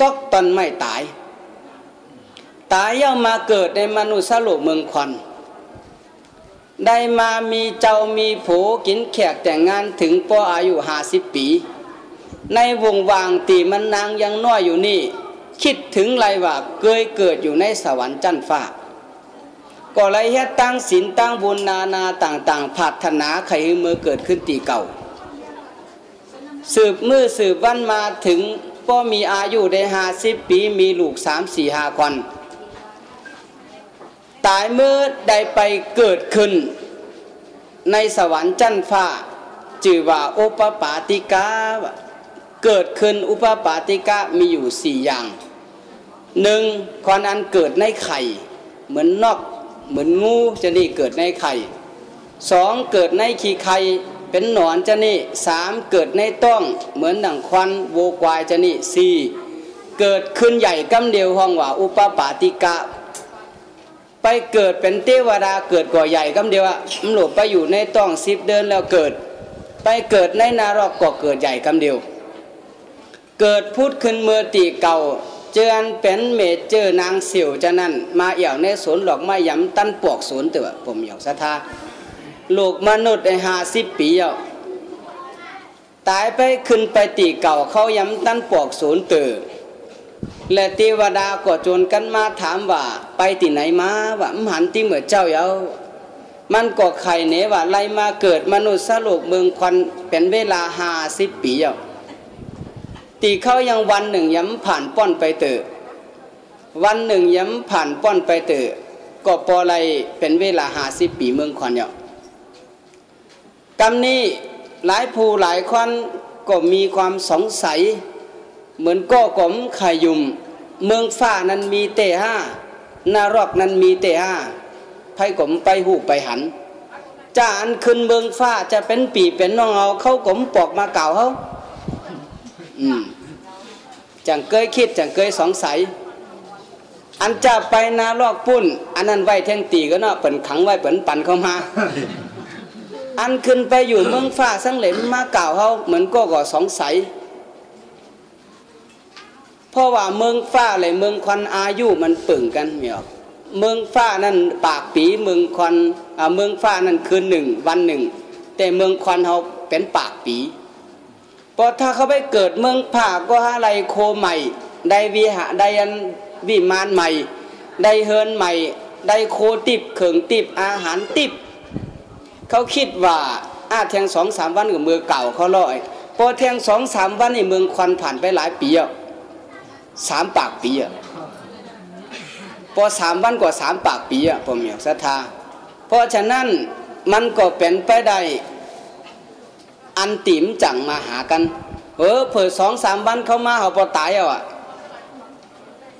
ตกตอนไม้ตาย ตายย่ามาเกิดในมนุษย์สโลกเมืองควันได้มามีเจ้ามีผูกินแขกแต่งงานถึงปออายุห้าสิบปี ในวงวางตีมันนางยังน้อยอยู่นี่ คิดถึงไรว่าเกยเกิดอยู่ในสวรรค์จันฟ้าก็เลยเฮ็ดตั้งศีลตั้งบุญนานาต่างๆพัฒนาไขมือเกิดขึ้นตีเก่า สืบมือสืบวันมาถึงก็มีอายุได้ห้าสิบปีมีลูกสามสี่ห้าคนตายเมื่อได้ไปเกิดขึ้น ในสวรรค์จันฟ้าจื่อว่าโอปปาติกาเกิดขึ้นอุปปาติกะมีอยู่สี่อย่างหนึ่งความอันเกิดในไข่ เหมือนนอกเหมือนงูจะนี่เกิดในไข่สองเกิดในขี้ไข่ เป็นหนอนจะนี่สามเกิดในต้องเหมือนดังควันโวควายจะนี่สี่เกิดขึ้นใหญ่กำเดียวห้องว่าอุปปาติกะ ไปเกิดเป็นเทวดาเกิดก่อใหญ่กำเดียวอะมันหลบไปอยู่ในต้องสิบเดินแล้วเกิด ไปเกิดในนารอกก็เกิดใหญ่กำเดียว เกิดพูดขึ้นเมื่อตีเก่าเจอนเป็นเมเจอนางเสียวจะนั่นมาเอี่ยวในสวนหลอกไม้ยำตั้นปวกสวนเตือผมอยากศรัทา ลูกมนุษย์ได้ห้าสิบปีแล้วตายไปขึ้นไปตีเก่าเขาย้ำตั้นปวกสวนเตือและเทวดาก็จนกันมาถามว่า ไปที่ไหนมาว่ามหันที่เหมือนเจ้าเยามันก็ไข่เนว่าไล่มาเกิดมนุษย์สรุปเมืองควันเป็นเวลาห้าสิบปีแล้วตีเขายังวันหนึ่งย้ำผ่านป้อนไปเตอวันหนึ่งย้ำผ่านป้อนไปเตอก็ปออะไรเป็นเวลาหาสิบปีเมืองควันเนี่ย กำนี้หลายผู้หลายคนก็มีความสงสัย เหมือนก็กลมไขยุม เมืองฟ้านั้นมีเตห้านารอกนั้นมีเตห้าไพ่กลมไปหูไปหันจาอันขึ้นเมืองฟ้าจะเป็นปีเป็นน้องเอาเข้ากลมปอกมาเก่าเขาอืมจังเคยคิดจังเคยสงสัย อันจะไปนาลอกปุ้น อันนั้นไว้เท่งตีก็เนาะเปิ่นขังไว้เปิ่นปั่นเข้ามา อันขึ้นไปอยู่เมืองฟ้าสังเหลนมาเก่าเขาเหมือนก็ก็สงสัยเพราะว่าเมืองฟ้าเลยเมืองควันอายุมันปึ่งกันเมียเมืองฟ้านั่นปากปีเมืองควันเมืองฟ้านั่นคืนหนึ่งวันหนึ่ง แต่เมืองควันเขาเป็นปากปีพอถ้าเขาไปเกิดเมืองผ่าก็หาไรโคใหม่ ได้วิหะได้อันวิมานใหม่ ได้เฮินใหม่ ได้โคติบเขิงติบอาหารติบ เขาคิดว่าอาแทงสองสามวันกับมือเก่าเขาลอยพอแทงสองสามวันในเมืองควันผ่านไปหลายปีอะสามปากปีอะพอสามวันกว่าสามปากปีอะผมอยากศรัทธาเพราะฉะนั้นมันก็เป็นไปได้อันติมจังมาหากันเออเผื่อสองสามวันเข้ามาเขาพอตายอะ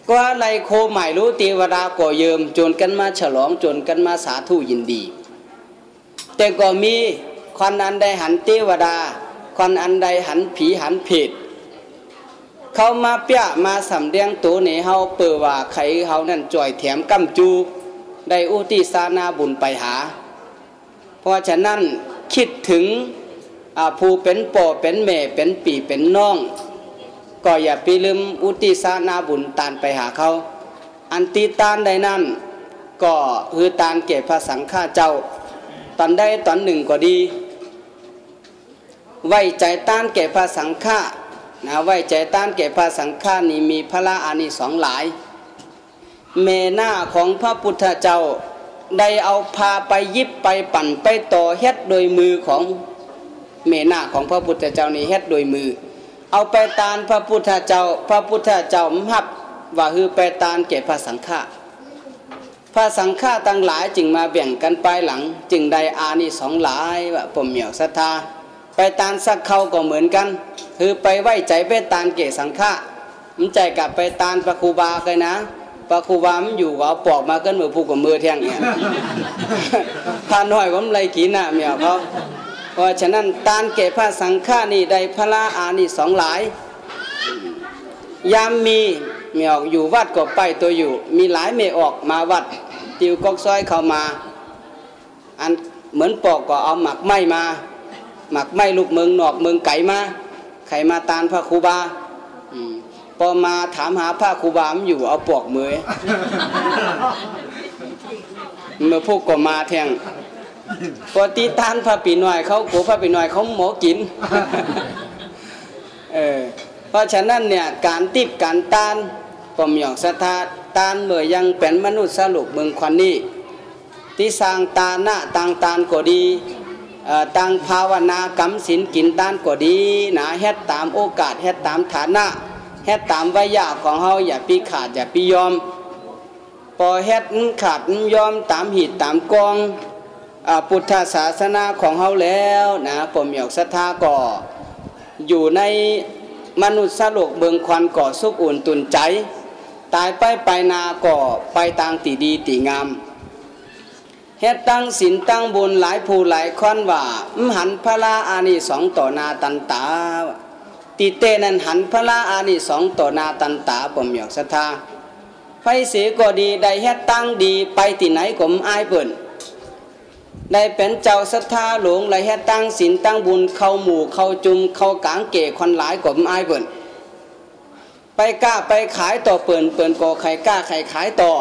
ก็อะไรโคใหม่รู้ตีวดาก่อเยิมจนกันมาฉลองจนกันมาสาธุยินดี แต่ก็มีคนอันใดหันเทวดาคนอันใดหันผีหันเพดเขามาเปียมาสำเดียงตัวในเฮาเปิดว่าไขเฮานั่นจ่อยแถมกำจูได้อุติสานาบุญไปหา เพราะฉะนั้นคิดถึงผู้เป็นป่อเป็นแม่เป็นปีเป็นน้อง ก็อย่าไปลืมอุติสานาบุญตานไปหาเขา อันตีตานใดนั้นก็คือตานเก็บพระสังฆาเจ้า ตอนได้ตอนหนึ่งก็ดี ไว้ใจต้านแก่พระสังฆานะไว้ใจต้านแก่พระสังฆานี่มีพระละอานิสองหลาย เมหน้าของพระพุทธเจ้าได้เอาพาไปยิบไปปั่นไปต่อเฮ็ดโดยมือของเมหน้าของพระพุทธเจ้านี่เฮ็ดโดยมือ เอาไปตานพระพุทธเจ้า พระพุทธเจ้ามับว่าคือไปตานแก่พระสังฆา พระสังฆาตั้งหลายจึงมาแบ่งกันไปหลัง จึงได้อานิสองหลายว่าผมเหมียวศรัทธาไปตานสักเขาก็เหมือนกัน คือไปไหว้ใจไปตานเกสังฆามันใจกลับไปตานพระครูบาเลยนะพระครูบามันอยู่ก็เอาปอกมาเกันมือผูกกับมือเที่ยงเนี่ยพาน้อยผมเลยกีน่ะเหมียวเขาเพราะฉะนั้นตานเกพระสังฆานี่ได้พระละอานิสองหลาย ยามมีเมียออยู่วัดก็ไปตัวอยู่ มีหลายเมออกมาวัด ติวกอกซอยเข้ามา อันเหมือนปอกก็เอาหมักไม้มา หมักไม้ลูกเมืองนอกเมืองไก่มาไข่มาตานพระครูบาพอมาถามหาพระครูบามอยู่เอาปอกมือเมื่อพวกก็มาแทงปกติตานพระปีน้อยเขาโกพระปีน้อยเขาหมอกิน เออ ราะฉะนั้นเนี่ยการติดการต้านปมหยองสถาตานเมื่อยังเป็นมนุษย์สรุปเมืองควันนี้ที่สร้างตาหน้าต่างตานก็ดีต่างภาวนากรรมศิลกินตานก็ดีนะเฮ็ดตามโอกาสเฮ็ดตามฐานะเฮ็ดตามวิยาของเฮาอย่าปีขาดอย่าปียอมพอเฮ็ดขาดยอมตามหิตตามกองพุทธศาสนาของเฮาแล้วนะปมหยอกศรัทธาก็อยู่ใน มนุษย์สลกเบืองควันก่อสุกอุ่นตุนใจ ตายไปไปนาก่อไปต่างตีดีตีงามเฮ็ดตั้งศีลตั้งบุญหลายผู้หลายคอนว่ามหันพระลาอานิสองต่อนาตันตาตีเตนั้นหันพระลาอานิสองต่อนาตันตาผมอยากศรัทธาไฟเสียก็ดีได้เฮ็ดตั้งดีไปที่ไหนก็มอายเปิ่น ได้เป็นเจ้าศรัทธาหลวงและเฮ็ดตั้งศีลตั้งบุญเข้าหมู่เข้าจุมเข้ากางเก๋คนหลายกมอายเปิ่นไปกล้าไปขายต่อเปิ่นเปิ่นก็ใครกล้าใครขายต่อ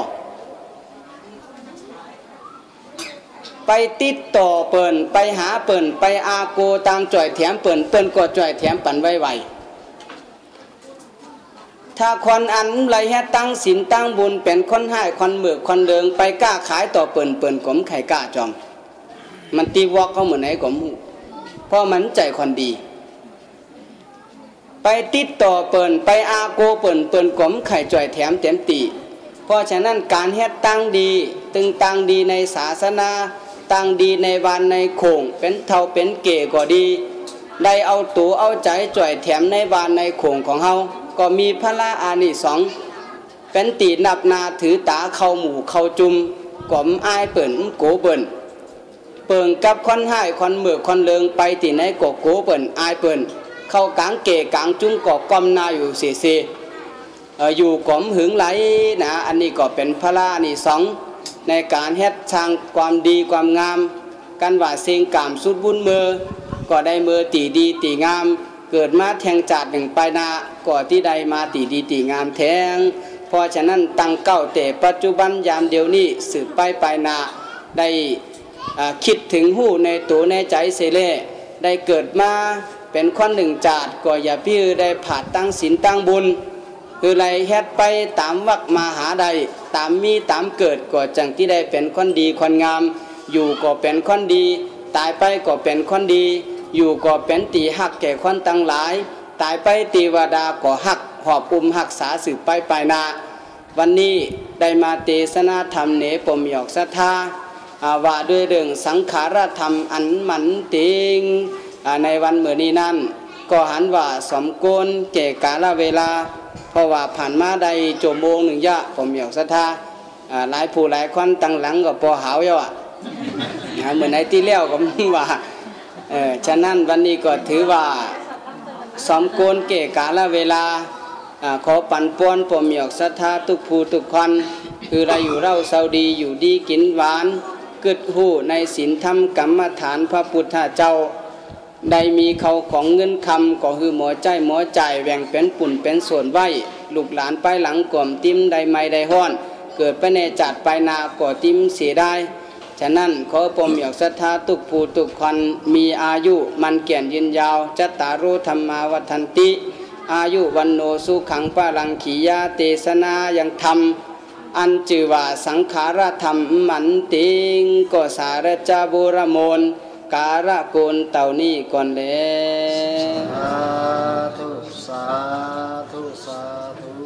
ไปติดต่อเปิ่นไปหาเปิ่นไปอาโกตามจ่อยแถมเปิ่นเปิ่นก็จ่อยแถมปั่นไวไวถ้าคนอันไรแฮตั้งศีลตั้งบุญเป็นคนให้คนเมือกคนเดิงไปกล้าขายต่อเปิ่นเปิ่นกลมไข่กล้าจอม มันตีวอกเขาเหมือนไหนก็มูเพราะมันใจคนดี ไปติดต่อเปิ่นไปอาโกเปิ่นเปิ่นกลมไข่จ่อยแถมเต็มตีเพราะฉะนั้นการเฮ็ดตั้งดี ตึงตั้งดีในศาสนาตั้งดีในวันในโขงเป็นเท่าเป็นเก๋ก็ดีได้เอาตัวเอาใจจ่อยแถมในวานในโขงของเฮาก็มีพระละอานิสองเป็นตีนับนาถือตาเข้าหมู่เข้าจุมก่อมอายเปิ่นโกเปิ่น เปิงกับควันให้ควันเมือกควันเลิงไปที่ไหนกโกเปิ่นอายเปิ่นเข้ากลางเกกลางจุ้งกอกกอมนาอยู่เสียเสีอยู่กอมหึงไหลนะอันนี้ก็เป็นพระลานี่สองในการเฮ็ดทางความดีความงาม กันว่าเสียงกามสุดบุญมือก็ได้มือตีดีตีงาม เกิดมาแทงจัดหนึ่งไปนาก่อที่ใดมาตีดีตีงามแทงเพราะฉะนั้นตั้งเก้าแต่ปัจจุบันยามเดียวนี้สืบไปไปนาได้ คิดถึงหู้ในตัวในใจเสเลได้เกิดมาเป็นคนหนึ่งจาดก็อย่าพี่ได้ผาดตั้งศีลตั้งบุญ คือไรเฮ็ดไปตามวักมาหาใด ตามมีตามเกิดก็จังที่ได้เป็นคนดีคนงาม อยู่ก็เป็นคนดี ตายไปก็เป็นคนดี อยู่ก็เป็นตีหักแก่คนตั้งหลาย ตายไปตีวดาก็หักหอบอุ้มหักษาสืบไปไปนา วันนี้ได้มาเตสนาธรรมเนปมหยอกศรัทธา ว่าด้วยเรื่องสังขารธรรมอันหมันติงในวันเมื่อนี้นั้นก็หันว่าสมควรแก่กาลเวลา เพราะว่าผ่านมาได้โจมโมงหนึ่งยะผมหยอกศรัทธาอ่าหลายผู้หลายคนตั้งหลังก็พอหาวอยู่อะเหมือนในที่เลี้ยวก็ว่าฉะนั้นวันนี้ก็ถือว่าสมควรเก่กาลเวลาอขอปันป้อนผมหยอกศรัทธาทุกผู้ทุกคนคือเราอยู่เราเศร้าดีอยู่ดีกินหวาน กึดหู้ในศีลธรรมกรรมฐานพระพุทธเจ้าได้มีเขาของเงินคำก็คือหมอใจหมอใจายแหว่งเป็นปุ่นเป็นส่วนไหวลูกหลานไปหลังกล่อมติ้มใดไม่ได้ห้อน เกิดไปในจัดไปนาก่อติ้มเสียได้ฉะนั้นขอปมหยอกศรัทธาทุกผู้ทุกคนมีอายุมันเกี่ยนยืนยาวจัตตารุธรรมาวัฒนติ อายุวันโนสุขังปะลังขียาเตสนายังธรรม อันจือว่าสังขารธรรมมันติงก็สารจาบุรมนการะโกนเต่านี้ก่อนแล้วสาธุสาธุสาธุ